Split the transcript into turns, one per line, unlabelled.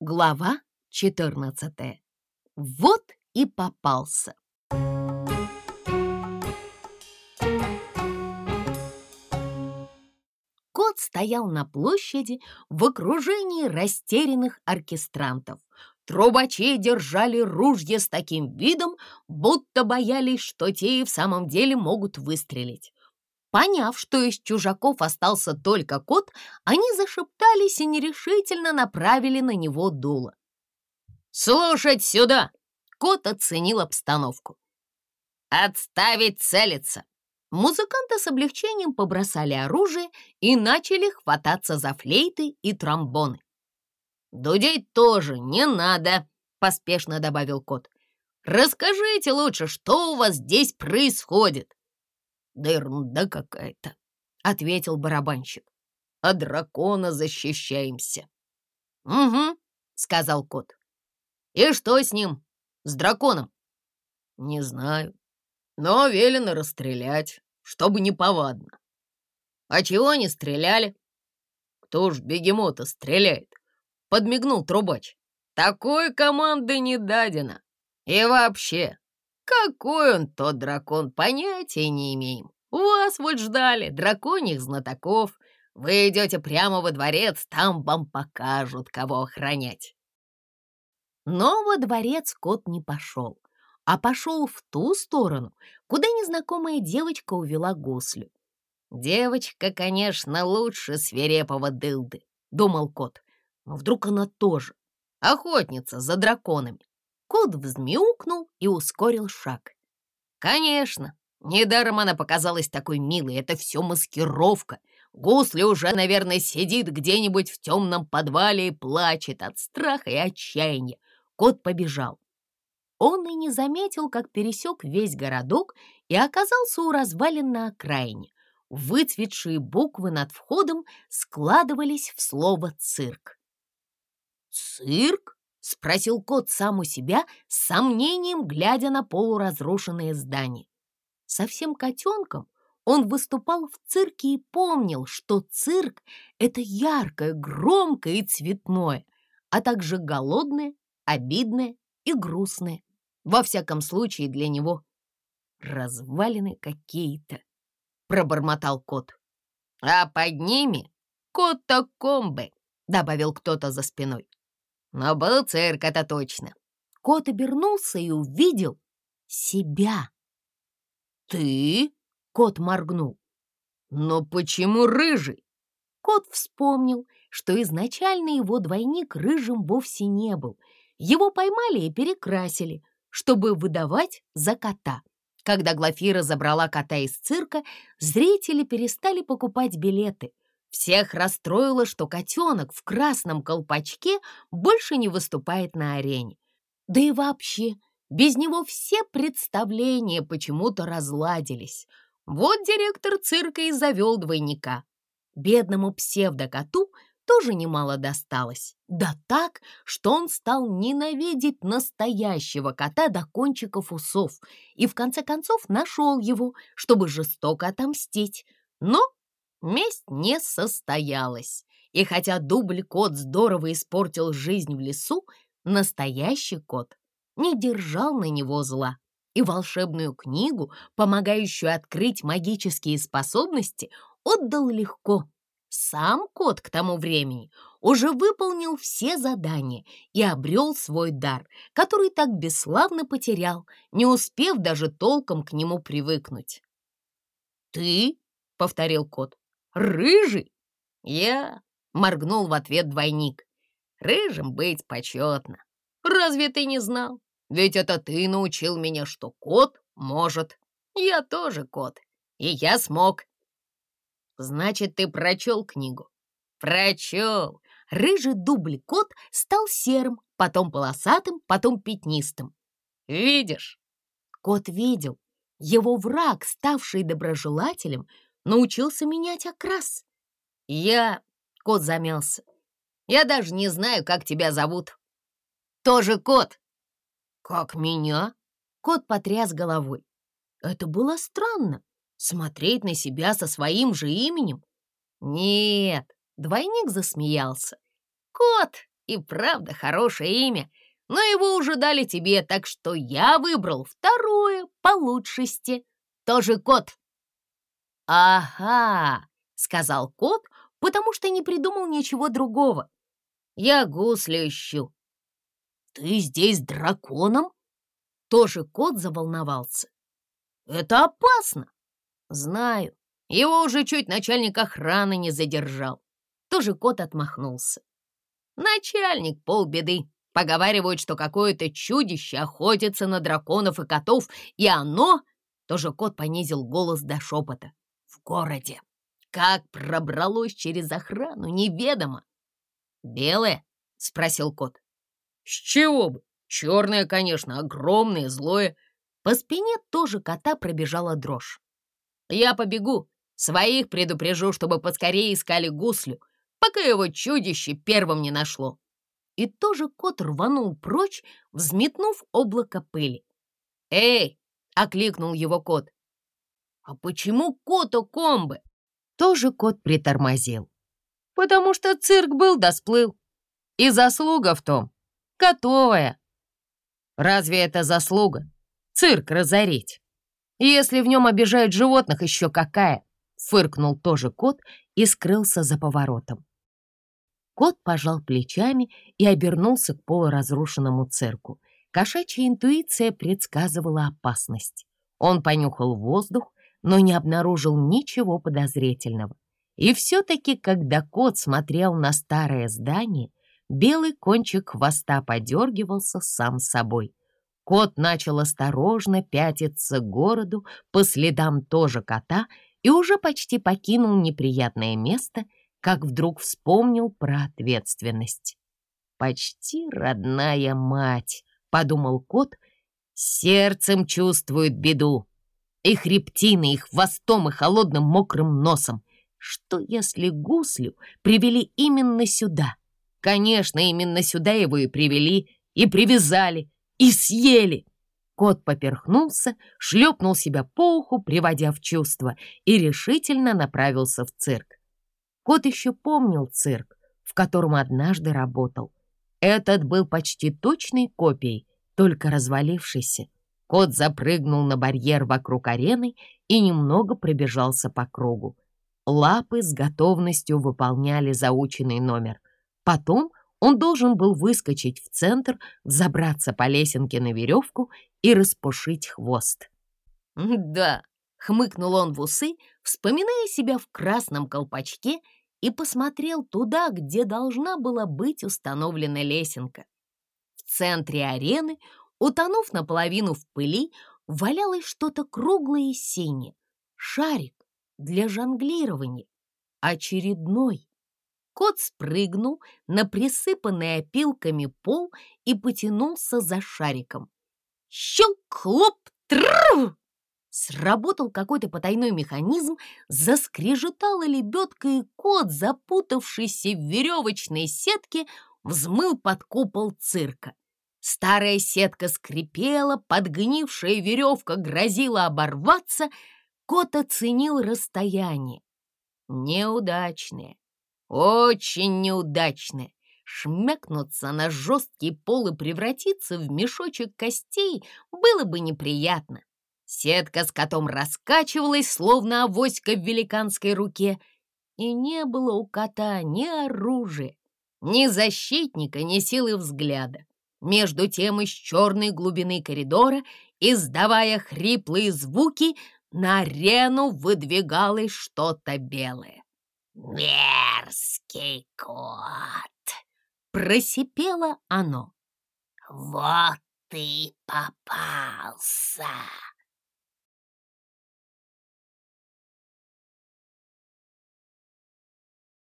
Глава 14. Вот и попался. Кот стоял на площади в окружении растерянных оркестрантов. Трубачи держали ружья с таким видом, будто боялись, что те и в самом деле могут выстрелить. Поняв, что из чужаков остался только кот, они зашептались и нерешительно направили на него дуло. «Слушать сюда!» — кот оценил обстановку. «Отставить целиться!» Музыканты с облегчением побросали оружие и начали хвататься за флейты и тромбоны. «Дудеть тоже не надо», — поспешно добавил кот. «Расскажите лучше, что у вас здесь происходит?» «Да ерунда какая-то», — ответил барабанщик. «А дракона защищаемся». «Угу», — сказал кот. «И что с ним? С драконом?» «Не знаю, но велено расстрелять, чтобы не повадно». «А чего не стреляли?» «Кто ж бегемота стреляет?» — подмигнул трубач. «Такой команды не дадено. И вообще, какой он тот дракон, понятия не имеем. Вас вот ждали, драконьих знатоков. Вы идете прямо во дворец, там вам покажут, кого охранять. Но во дворец кот не пошел, а пошел в ту сторону, куда незнакомая девочка увела гуслю. «Девочка, конечно, лучше свирепого дылды», — думал кот. «Но вдруг она тоже охотница за драконами?» Кот взмяукнул и ускорил шаг. «Конечно, недаром она показалась такой милой. Это все маскировка. Гусли уже, наверное, сидит где-нибудь в темном подвале и плачет от страха и отчаяния. Кот побежал. Он и не заметил, как пересек весь городок и оказался у развалин на окраине. Выцветшие буквы над входом складывались в слово «цирк». «Цирк?» — спросил кот сам у себя, с сомнением глядя на полуразрушенное здание. Совсем котенком он выступал в цирке и помнил, что цирк — это яркое, громкое и цветное, а также голодное, обидное и грустное. Во всяком случае для него развалины какие-то, пробормотал кот. А под ними кота-комбы, добавил кто-то за спиной. Но был цирк, это точно. Кот обернулся и увидел себя. «Ты?» — кот моргнул. «Но почему рыжий?» Кот вспомнил, что изначально его двойник рыжим вовсе не был. Его поймали и перекрасили, чтобы выдавать за кота. Когда Глафира забрала кота из цирка, зрители перестали покупать билеты. Всех расстроило, что котенок в красном колпачке больше не выступает на арене. Да и вообще, без него все представления почему-то разладились. Вот директор цирка и завел двойника. Бедному псевдокоту тоже немало досталось. Да так, что он стал ненавидеть настоящего кота до кончиков усов и в конце концов нашел его, чтобы жестоко отомстить. Но Месть не состоялась, и хотя дубль-кот здорово испортил жизнь в лесу, настоящий кот не держал на него зла, и волшебную книгу, помогающую открыть магические способности, отдал легко. Сам кот к тому времени уже выполнил все задания и обрел свой дар, который так бесславно потерял, не успев даже толком к нему привыкнуть. «Ты?» — повторил кот. Рыжий? Я моргнул в ответ двойник. Рыжим быть почетно. Разве ты не знал? Ведь это ты научил меня, что кот может. Я тоже кот, и я смог. Значит, ты прочел книгу? Прочел. Рыжий дубль-кот стал серым, потом полосатым, потом пятнистым. Видишь? Кот видел. Его враг, ставший доброжелателем, научился менять окрас. Я... Кот замялся. Я даже не знаю, как тебя зовут. Тоже кот. Как меня? Кот потряс головой. Это было странно. Смотреть на себя со своим же именем. Нет, двойник засмеялся. Кот, и правда хорошее имя, но его уже дали тебе, так что я выбрал второе по лучшести. Тоже кот». «Ага», — сказал кот, потому что не придумал ничего другого. «Я гуслю ищу». «Ты здесь драконом?» Тоже кот заволновался. «Это опасно!» «Знаю. Его уже чуть начальник охраны не задержал». Тоже кот отмахнулся. «Начальник полбеды. Поговаривают, что какое-то чудище охотится на драконов и котов, и оно...» Тоже кот понизил голос до шепота. «В городе. Как пробралось через охрану, неведомо». «Белое?» — спросил кот. «С чего бы? Черное, конечно, огромное, злое. По спине тоже кота пробежала дрожь. Я побегу, своих предупрежу, чтобы поскорее искали гуслю, пока его чудище первым не нашло. И тоже кот рванул прочь, взметнув облако пыли. «Эй!» — окликнул его кот. «А почему кото комбы?» Тоже кот притормозил. «Потому что цирк был да сплыл. И заслуга в том, котовая. Разве это заслуга? Цирк разорить. Если в нем обижают животных, еще какая? Фыркнул тоже кот и скрылся за поворотом. Кот пожал плечами и обернулся к полуразрушенному цирку. Кошачья интуиция предсказывала опасность. Он понюхал воздух, но не обнаружил ничего подозрительного. И все-таки, когда кот смотрел на старое здание, белый кончик хвоста подергивался сам собой. Кот начал осторожно пятиться к городу по следам тоже кота и уже почти покинул неприятное место, как вдруг вспомнил про ответственность. «Почти родная мать», — подумал кот, — «сердцем чувствует беду, и хребтиной, и хвостом, и холодным мокрым носом. Что если гуслю привели именно сюда?» Конечно, именно сюда его и привели, и привязали, и съели. Кот поперхнулся, шлепнул себя по уху, приводя в чувство, и решительно направился в цирк. Кот еще помнил цирк, в котором однажды работал. Этот был почти точной копией, только развалившийся. Кот запрыгнул на барьер вокруг арены и немного пробежался по кругу. Лапы с готовностью выполняли заученный номер. Потом он должен был выскочить в центр, забраться по лесенке на веревку и распушить хвост. «Да», — хмыкнул он в усы, вспоминая себя в красном колпачке и посмотрел туда, где должна была быть установлена лесенка. В центре арены, утонув наполовину в пыли, валялось что-то круглое и синее. Шарик для жонглирования. Очередной. Кот спрыгнул на присыпанный опилками пол и потянулся за шариком. Щелк, хлоп, трррр! Сработал какой-то потайной механизм, заскрежетала лебедка, и кот, запутавшийся в веревочной сетке, взмыл под купол цирка. Старая сетка скрипела, подгнившая веревка грозила оборваться. Кот оценил расстояние. Неудачное. Очень неудачное. Шмякнуться на жесткий пол и превратиться в мешочек костей было бы неприятно. Сетка с котом раскачивалась, словно авоська в великанской руке, и не было у кота ни оружия, ни защитника, ни силы взгляда. Между тем из черной глубины коридора, издавая хриплые звуки, на арену выдвигалось что-то белое. «Мерзкий кот!» — просипело оно. «Вот ты попался!»